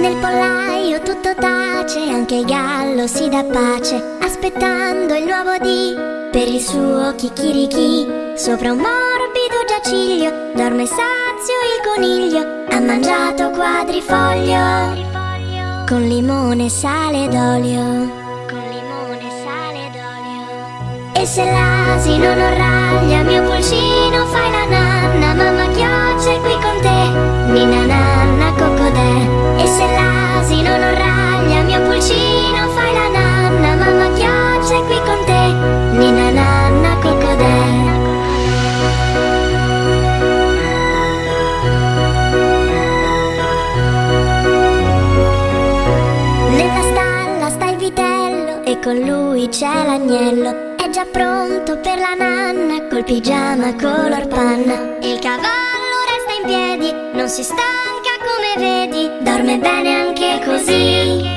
Nel pollaio tutto tace, anche il gallo si dà pace, aspettando il nuovo dì per il suo chicchirichì. Sopra un morbido giaciglio dorme sazio il coniglio, ha mangiato quadrifoglio con limone, sale ed olio. Con limone, sale ed olio. E se l'asino non raglia, con lui c'è l'agnello. È già pronto per la nanna col pigiama color panna. Il cavallo resta in piedi, non si stanca come vedi. Dorme bene anche così.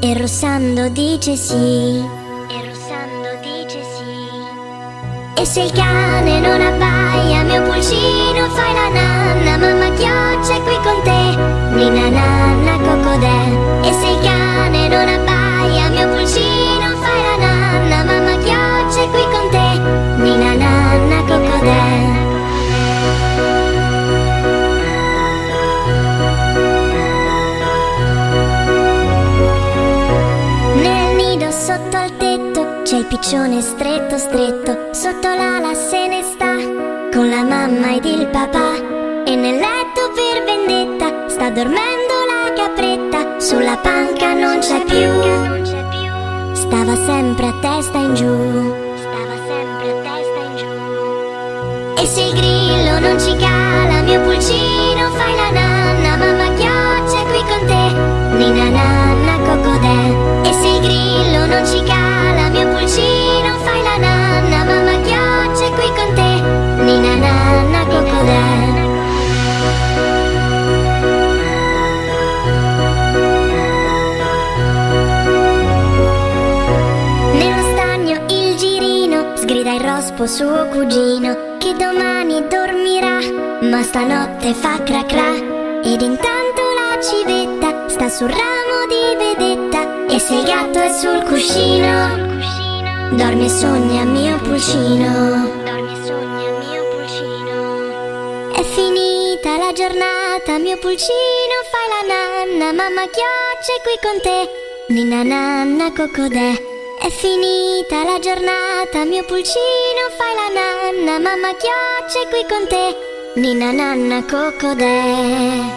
E Rossando dice sì. E Rossando dice sì. E se il cane non abbaia, mio pulcino, fai la nanna, mamma chioccia è qui con te, ninna c'è il piccione stretto stretto, sotto l'ala se ne sta con la mamma ed il papà e nel letto per vendetta sta dormendo la capretta, sulla panca non c'è più. Stava sempre a testa in giù. Sgrida il rospo suo cugino che domani dormirà, ma stanotte fa cra cra. Ed intanto la civetta sta sul ramo di vedetta e se il gatto è sul cuscino, dorme e sogna mio pulcino. Dorme e sogna mio pulcino. È finita la giornata, mio pulcino, fai la nanna, mamma chioccia è qui con te. Ninna nanna cocodè, è finita la giornata, mio pulcino, fai la nanna, mamma chioccia qui con te. Ninna nanna cocodè.